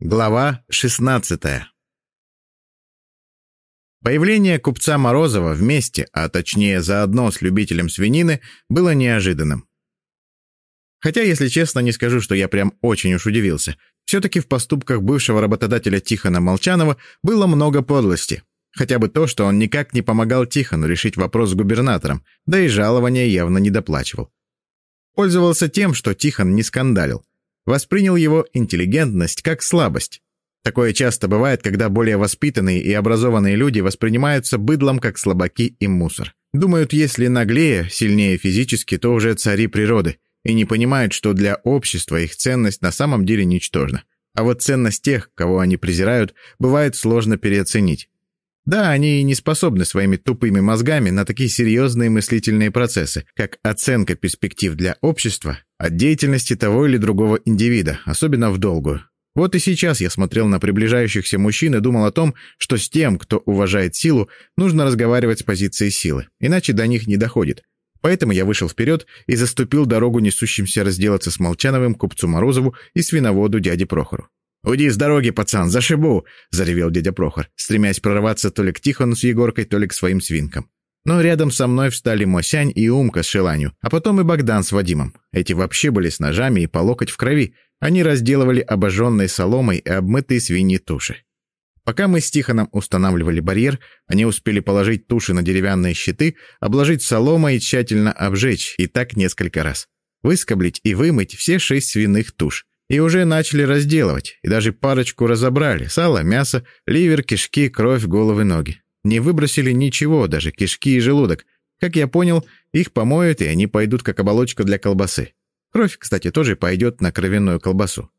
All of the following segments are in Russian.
Глава 16 Появление купца Морозова вместе, а точнее заодно с любителем свинины, было неожиданным. Хотя, если честно, не скажу, что я прям очень уж удивился. Все-таки в поступках бывшего работодателя Тихона Молчанова было много подлости. Хотя бы то, что он никак не помогал Тихону решить вопрос с губернатором, да и жалования явно не доплачивал. Пользовался тем, что Тихон не скандалил воспринял его интеллигентность как слабость. Такое часто бывает, когда более воспитанные и образованные люди воспринимаются быдлом как слабаки и мусор. Думают, если наглее, сильнее физически, то уже цари природы, и не понимают, что для общества их ценность на самом деле ничтожна. А вот ценность тех, кого они презирают, бывает сложно переоценить. Да, они и не способны своими тупыми мозгами на такие серьезные мыслительные процессы, как оценка перспектив для общества от деятельности того или другого индивида, особенно в долгую. Вот и сейчас я смотрел на приближающихся мужчин и думал о том, что с тем, кто уважает силу, нужно разговаривать с позиции силы, иначе до них не доходит. Поэтому я вышел вперед и заступил дорогу несущимся разделаться с Молчановым, купцу Морозову и свиноводу дяде Прохору. «Уйди с дороги, пацан, зашибу!» — заревел дядя Прохор, стремясь прорваться то ли к Тихону с Егоркой, то ли к своим свинкам. Но рядом со мной встали Мосянь и Умка с Шеланью, а потом и Богдан с Вадимом. Эти вообще были с ножами и по локоть в крови. Они разделывали обожженной соломой и обмытые свиньи туши. Пока мы с Тихоном устанавливали барьер, они успели положить туши на деревянные щиты, обложить соломой и тщательно обжечь, и так несколько раз. Выскоблить и вымыть все шесть свиных туш. И уже начали разделывать, и даже парочку разобрали. Сало, мясо, ливер, кишки, кровь, головы, ноги. Не выбросили ничего, даже кишки и желудок. Как я понял, их помоют, и они пойдут как оболочка для колбасы. Кровь, кстати, тоже пойдет на кровяную колбасу.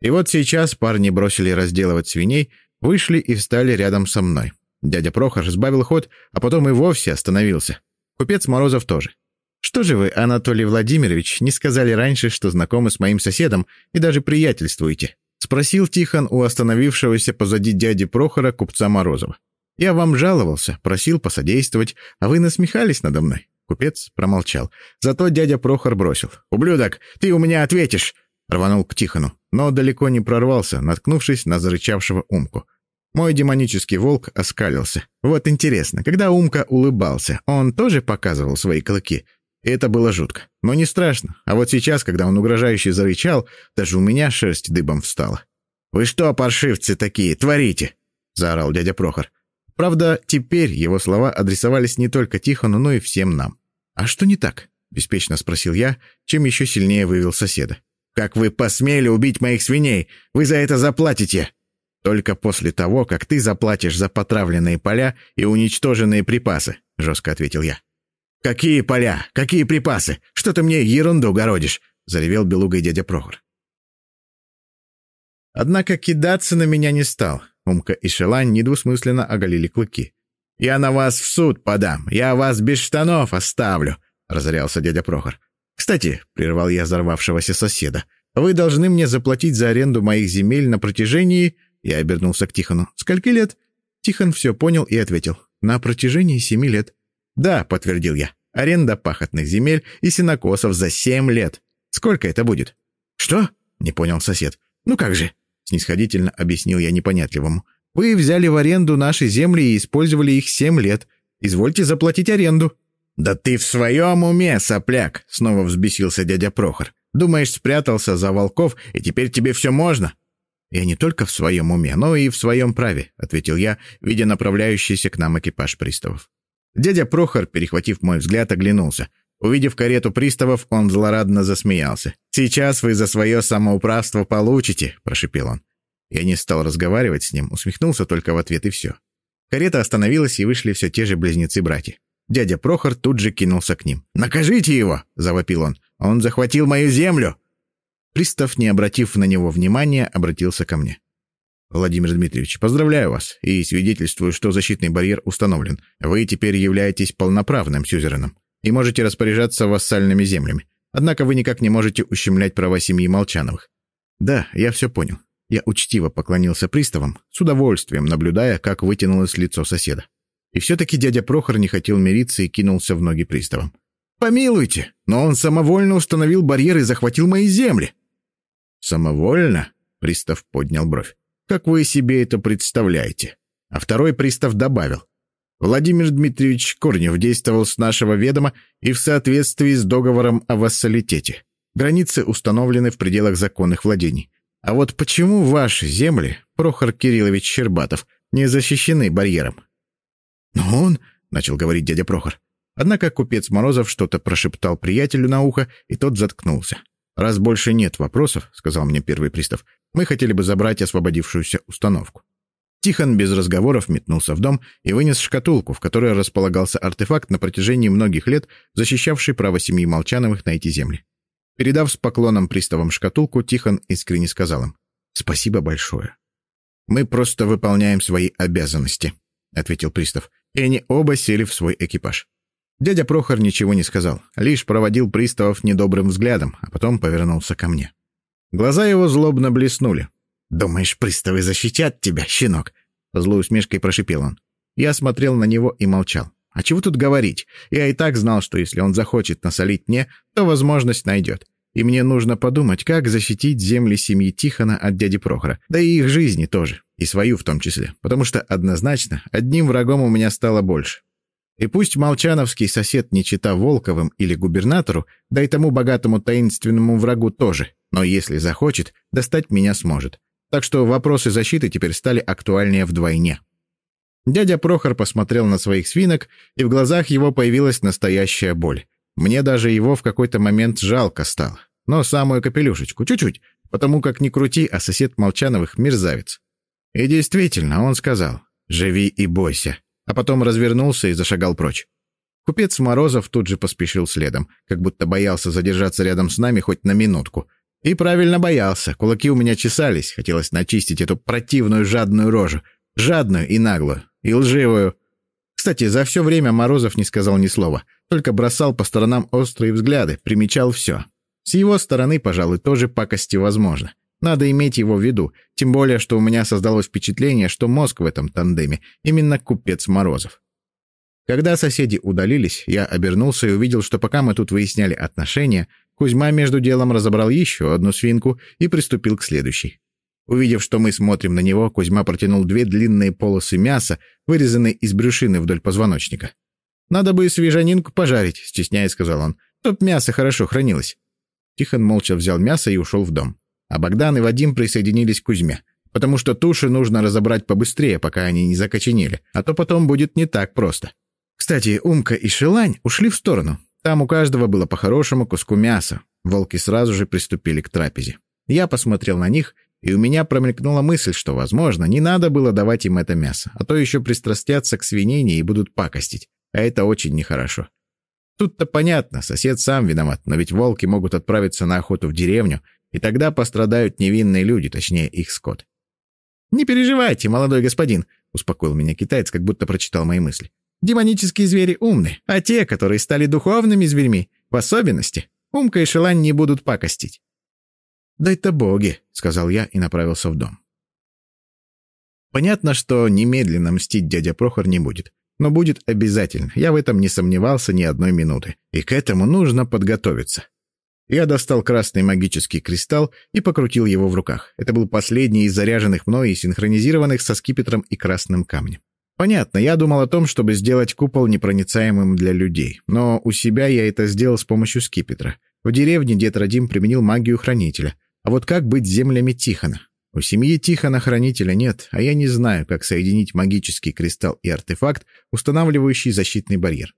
И вот сейчас парни бросили разделывать свиней, вышли и встали рядом со мной. Дядя Прохор сбавил ход, а потом и вовсе остановился. Купец Морозов тоже. Что же вы, Анатолий Владимирович, не сказали раньше, что знакомы с моим соседом и даже приятельствуете?» — спросил Тихон у остановившегося позади дяди Прохора купца Морозова. «Я вам жаловался, просил посодействовать, а вы насмехались надо мной». Купец промолчал. Зато дядя Прохор бросил. «Ублюдок, ты у меня ответишь!» Рванул к Тихону, но далеко не прорвался, наткнувшись на зарычавшего Умку. Мой демонический волк оскалился. Вот интересно, когда Умка улыбался, он тоже показывал свои клыки? Это было жутко. Но не страшно. А вот сейчас, когда он угрожающе зарычал, даже у меня шерсть дыбом встала. «Вы что, паршивцы такие, творите?» — заорал дядя Прохор. Правда, теперь его слова адресовались не только Тихону, но и всем нам. «А что не так?» — беспечно спросил я, чем еще сильнее вывел соседа. «Как вы посмели убить моих свиней? Вы за это заплатите!» «Только после того, как ты заплатишь за потравленные поля и уничтоженные припасы», — жестко ответил я. «Какие поля? Какие припасы? Что ты мне ерунду городишь?» — заревел белугой дядя Прохор. Однако кидаться на меня не стал. Умка и Шелань недвусмысленно оголили клыки. «Я на вас в суд подам! Я вас без штанов оставлю!» — разорялся дядя Прохор. «Кстати», — прервал я взорвавшегося соседа, «вы должны мне заплатить за аренду моих земель на протяжении...» Я обернулся к Тихону. «Скольки лет?» Тихон все понял и ответил. «На протяжении семи лет». «Да», — подтвердил я, — «аренда пахотных земель и сенокосов за семь лет. Сколько это будет?» «Что?» — не понял сосед. «Ну как же?» — снисходительно объяснил я непонятливому. «Вы взяли в аренду наши земли и использовали их семь лет. Извольте заплатить аренду». «Да ты в своем уме, сопляк!» — снова взбесился дядя Прохор. «Думаешь, спрятался за волков, и теперь тебе все можно?» «Я не только в своем уме, но и в своем праве», — ответил я, видя направляющийся к нам экипаж приставов. Дядя Прохор, перехватив мой взгляд, оглянулся. Увидев карету приставов, он злорадно засмеялся. «Сейчас вы за свое самоуправство получите», — прошипел он. Я не стал разговаривать с ним, усмехнулся только в ответ и все. Карета остановилась, и вышли все те же близнецы-братья. Дядя Прохор тут же кинулся к ним. «Накажите его!» — завопил он. «Он захватил мою землю!» Пристав, не обратив на него внимания, обратился ко мне. Владимир Дмитриевич, поздравляю вас и свидетельствую, что защитный барьер установлен. Вы теперь являетесь полноправным сюзереном и можете распоряжаться вассальными землями. Однако вы никак не можете ущемлять права семьи Молчановых. Да, я все понял. Я учтиво поклонился приставам, с удовольствием наблюдая, как вытянулось лицо соседа. И все-таки дядя Прохор не хотел мириться и кинулся в ноги приставам. «Помилуйте, но он самовольно установил барьер и захватил мои земли». «Самовольно?» — пристав поднял бровь. Как вы себе это представляете?» А второй пристав добавил. Владимир Дмитриевич Корнев действовал с нашего ведома и в соответствии с договором о вассалитете. Границы установлены в пределах законных владений. А вот почему ваши земли, Прохор Кириллович Щербатов, не защищены барьером? «Но он...» — начал говорить дядя Прохор. Однако купец Морозов что-то прошептал приятелю на ухо, и тот заткнулся. «Раз больше нет вопросов», — сказал мне первый пристав, — «мы хотели бы забрать освободившуюся установку». Тихон без разговоров метнулся в дом и вынес шкатулку, в которой располагался артефакт на протяжении многих лет, защищавший право семьи Молчановых на эти земли. Передав с поклоном приставам шкатулку, Тихон искренне сказал им «Спасибо большое». «Мы просто выполняем свои обязанности», — ответил пристав, и они оба сели в свой экипаж. Дядя Прохор ничего не сказал, лишь проводил приставов недобрым взглядом, а потом повернулся ко мне. Глаза его злобно блеснули. «Думаешь, приставы защитят тебя, щенок?» Злой усмешкой прошипел он. Я смотрел на него и молчал. А чего тут говорить? Я и так знал, что если он захочет насолить мне, то возможность найдет. И мне нужно подумать, как защитить земли семьи Тихона от дяди Прохора, да и их жизни тоже, и свою в том числе, потому что однозначно одним врагом у меня стало больше. И пусть молчановский сосед не чита Волковым или губернатору, да и тому богатому таинственному врагу тоже, но если захочет, достать меня сможет. Так что вопросы защиты теперь стали актуальнее вдвойне. Дядя Прохор посмотрел на своих свинок, и в глазах его появилась настоящая боль. Мне даже его в какой-то момент жалко стало. Но самую капелюшечку, чуть-чуть, потому как не крути, а сосед Молчановых мерзавец. И действительно, он сказал «Живи и бойся», а потом развернулся и зашагал прочь. Купец Морозов тут же поспешил следом, как будто боялся задержаться рядом с нами хоть на минутку. И правильно боялся, кулаки у меня чесались, хотелось начистить эту противную жадную рожу. Жадную и наглую, и лживую. Кстати, за все время Морозов не сказал ни слова, только бросал по сторонам острые взгляды, примечал все. С его стороны, пожалуй, тоже пакости возможно. Надо иметь его в виду, тем более, что у меня создалось впечатление, что мозг в этом тандеме именно купец Морозов. Когда соседи удалились, я обернулся и увидел, что пока мы тут выясняли отношения, Кузьма между делом разобрал еще одну свинку и приступил к следующей. Увидев, что мы смотрим на него, Кузьма протянул две длинные полосы мяса, вырезанные из брюшины вдоль позвоночника. «Надо бы свежанинку пожарить», — стесняясь сказал он. «Чтоб мясо хорошо хранилось». Тихон молча взял мясо и ушел в дом. А Богдан и Вадим присоединились к Кузьме, потому что туши нужно разобрать побыстрее, пока они не закоченели, а то потом будет не так просто. Кстати, Умка и Шелань ушли в сторону. Там у каждого было по хорошему куску мяса. Волки сразу же приступили к трапезе. Я посмотрел на них, и у меня промелькнула мысль, что, возможно, не надо было давать им это мясо, а то еще пристрастятся к свинине и будут пакостить, а это очень нехорошо. Тут-то понятно, сосед сам виноват, но ведь волки могут отправиться на охоту в деревню, и тогда пострадают невинные люди, точнее, их скот. «Не переживайте, молодой господин», — успокоил меня китаец, как будто прочитал мои мысли. «Демонические звери умны, а те, которые стали духовными зверьми, в особенности, Умка и Шелань не будут пакостить». «Дай-то боги», — сказал я и направился в дом. Понятно, что немедленно мстить дядя Прохор не будет. Но будет обязательно, я в этом не сомневался ни одной минуты. И к этому нужно подготовиться. Я достал красный магический кристалл и покрутил его в руках. Это был последний из заряженных мной и синхронизированных со скипетром и красным камнем. Понятно, я думал о том, чтобы сделать купол непроницаемым для людей. Но у себя я это сделал с помощью скипетра. В деревне дед Радим применил магию хранителя. А вот как быть с землями Тихона? У семьи Тихона хранителя нет, а я не знаю, как соединить магический кристалл и артефакт, устанавливающий защитный барьер.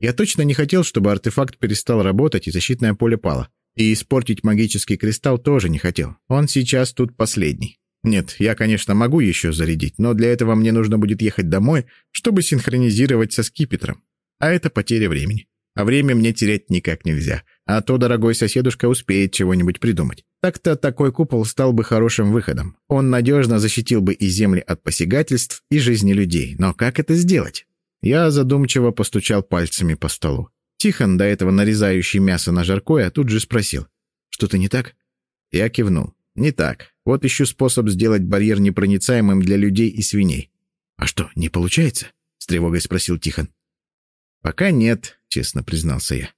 Я точно не хотел, чтобы артефакт перестал работать и защитное поле пало. И испортить магический кристалл тоже не хотел. Он сейчас тут последний. Нет, я, конечно, могу еще зарядить, но для этого мне нужно будет ехать домой, чтобы синхронизировать со скипетром. А это потеря времени. А время мне терять никак нельзя. А то дорогой соседушка успеет чего-нибудь придумать. Так-то такой купол стал бы хорошим выходом. Он надежно защитил бы и земли от посягательств, и жизни людей. Но как это сделать? Я задумчиво постучал пальцами по столу. Тихон, до этого нарезающий мясо на жаркое, тут же спросил. «Что-то не так?» Я кивнул. «Не так. Вот ищу способ сделать барьер непроницаемым для людей и свиней». «А что, не получается?» — с тревогой спросил Тихон. «Пока нет», — честно признался я.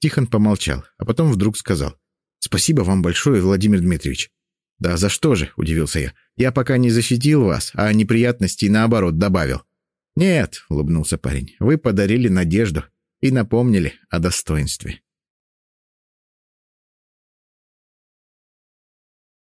Тихон помолчал, а потом вдруг сказал. «Спасибо вам большое, Владимир Дмитриевич». «Да за что же?» — удивился я. «Я пока не защитил вас, а неприятностей, наоборот, добавил». «Нет», — улыбнулся парень, — «вы подарили надежду и напомнили о достоинстве».